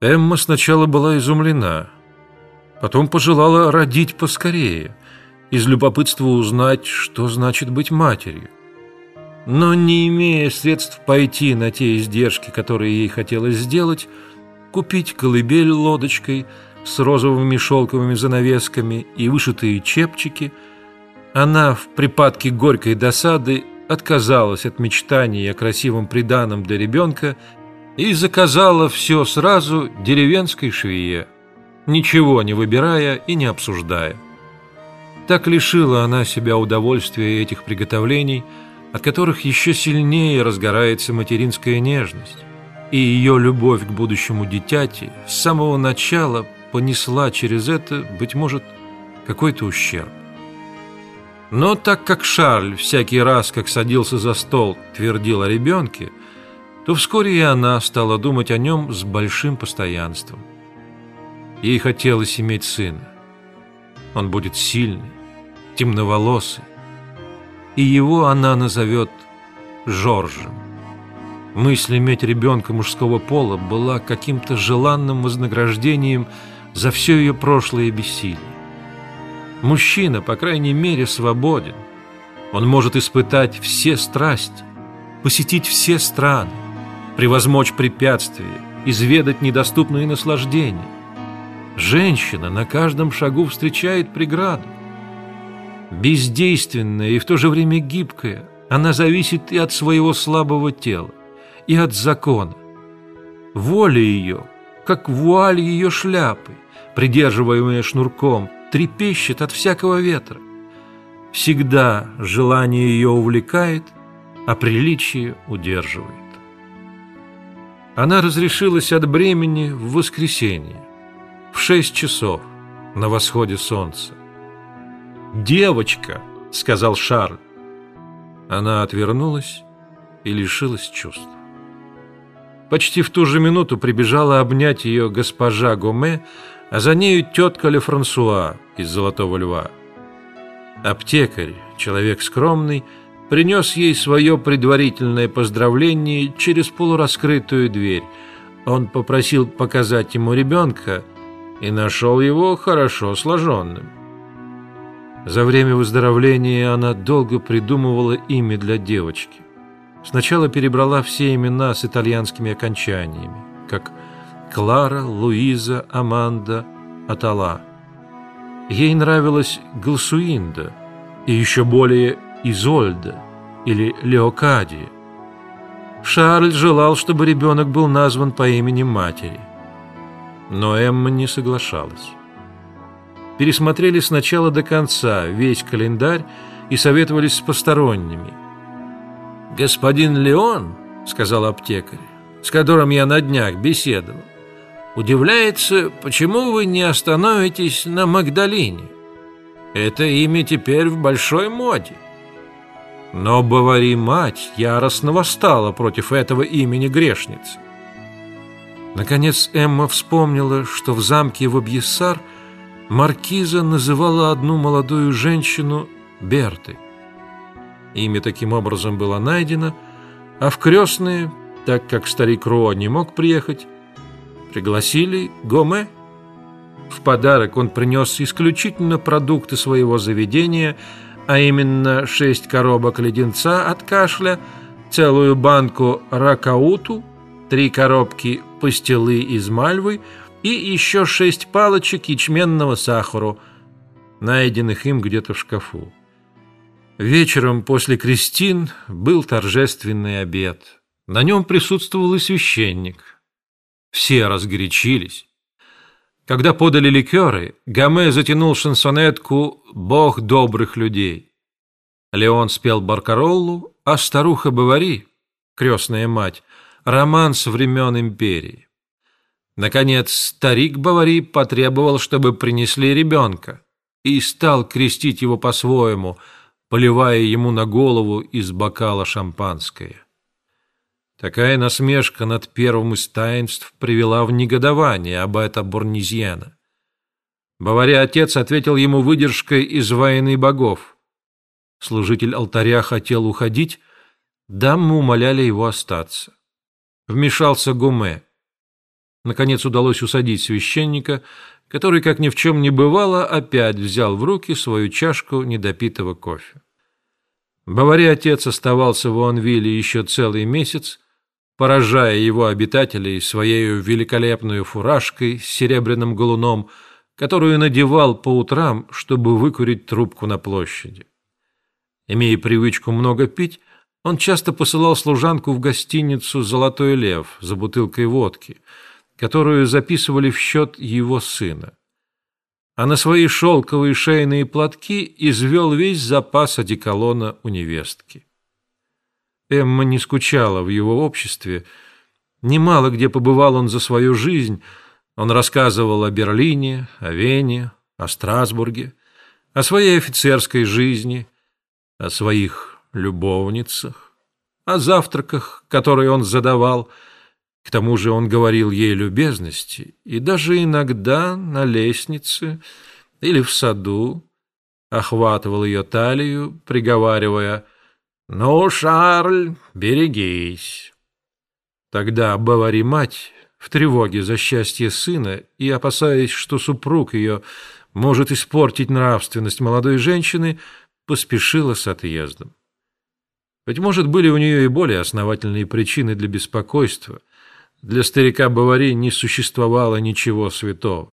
Эмма сначала была изумлена, потом пожелала родить поскорее, из любопытства узнать, что значит быть матерью. Но не имея средств пойти на те издержки, которые ей хотелось сделать, купить колыбель лодочкой с розовыми шелковыми занавесками и вышитые чепчики, она в припадке горькой досады отказалась от мечтаний о красивом приданом для ребенка и заказала все сразу деревенской швее, ничего не выбирая и не обсуждая. Так лишила она себя удовольствия этих приготовлений, от которых еще сильнее разгорается материнская нежность, и ее любовь к будущему дитяти с самого начала понесла через это, быть может, какой-то ущерб. Но так как Шарль всякий раз, как садился за стол, твердил о ребенке, то вскоре и она стала думать о нем с большим постоянством. Ей хотелось иметь сына. Он будет сильный, темноволосый, и его она назовет Жоржем. Мысль иметь ребенка мужского пола была каким-то желанным вознаграждением за все ее прошлое бессилие. Мужчина, по крайней мере, свободен. Он может испытать все страсти, посетить все страны, превозмочь препятствия, изведать недоступные наслаждения. Женщина на каждом шагу встречает преграду. Бездейственная и в то же время гибкая, она зависит и от своего слабого тела, и от закона. Воля ее, как вуаль ее шляпы, придерживаемая шнурком, трепещет от всякого ветра. Всегда желание ее увлекает, а приличие удерживает она разрешилась от бремени в воскресенье, в шесть часов на восходе солнца. «Девочка!» — сказал Шарль. Она отвернулась и лишилась чувств. Почти в ту же минуту прибежала обнять ее госпожа Гоме, а за нею тетка Ле Франсуа из «Золотого льва». Аптекарь, человек скромный, принес ей свое предварительное поздравление через полураскрытую дверь. Он попросил показать ему ребенка и нашел его хорошо сложенным. За время выздоровления она долго придумывала имя для девочки. Сначала перебрала все имена с итальянскими окончаниями, как Клара, Луиза, Аманда, Атала. Ей нравилась Галсуинда и еще более Изольда или Леокадия. Шарль желал, чтобы ребенок был назван по имени матери. Но Эмма не соглашалась. Пересмотрели с начала до конца весь календарь и советовались с посторонними. «Господин Леон, — сказал аптекарь, с которым я на днях беседовал, удивляется, почему вы не остановитесь на Магдалине. Это имя теперь в большой моде. Но Бавари-мать яростно восстала против этого имени грешницы. Наконец Эмма вспомнила, что в замке в Абьессар маркиза называла одну молодую женщину Бертой. Имя таким образом было найдено, а в крестные, так как старик Роа не мог приехать, пригласили Гоме. В подарок он принес исключительно продукты своего заведения – а именно шесть коробок леденца от кашля, целую банку ракауту, три коробки пастилы из мальвы и еще шесть палочек ячменного сахару, найденных им где-то в шкафу. Вечером после крестин был торжественный обед. На нем присутствовал и священник. Все разгорячились. Когда подали ликеры, Гаме затянул шансонетку «Бог добрых людей». Леон спел Баркароллу, а старуха Бавари, крестная мать, роман со времен империи. Наконец, старик Бавари потребовал, чтобы принесли ребенка, и стал крестить его по-своему, поливая ему на голову из бокала шампанское. Такая насмешка над первым из таинств привела в негодование аббата Бурнизьяна. Баваря отец ответил ему выдержкой из войны богов. Служитель алтаря хотел уходить, дамы умоляли его остаться. Вмешался Гуме. Наконец удалось усадить священника, который, как ни в чем не бывало, опять взял в руки свою чашку недопитого кофе. Бавари отец оставался в Уанвилле еще целый месяц, поражая его обитателей своей великолепной фуражкой с серебряным галуном, которую надевал по утрам, чтобы выкурить трубку на площади. Имея привычку много пить, он часто посылал служанку в гостиницу «Золотой лев» за бутылкой водки, которую записывали в счет его сына. А на свои шелковые шейные платки извел весь запас одеколона у невестки. Эмма не скучала в его обществе. Немало где побывал он за свою жизнь. Он рассказывал о Берлине, о Вене, о Страсбурге, о своей офицерской жизни, о своих любовницах, о завтраках, которые он задавал. К тому же он говорил ей любезности, и даже иногда на лестнице или в саду охватывал ее талию, приговаривая «Ну, Шарль, берегись». Тогда Бавари-мать, в тревоге за счастье сына и опасаясь, что супруг ее может испортить нравственность молодой женщины, поспешила с отъездом. Быть может, были у нее и более основательные причины для беспокойства. Для старика Бавари не существовало ничего святого.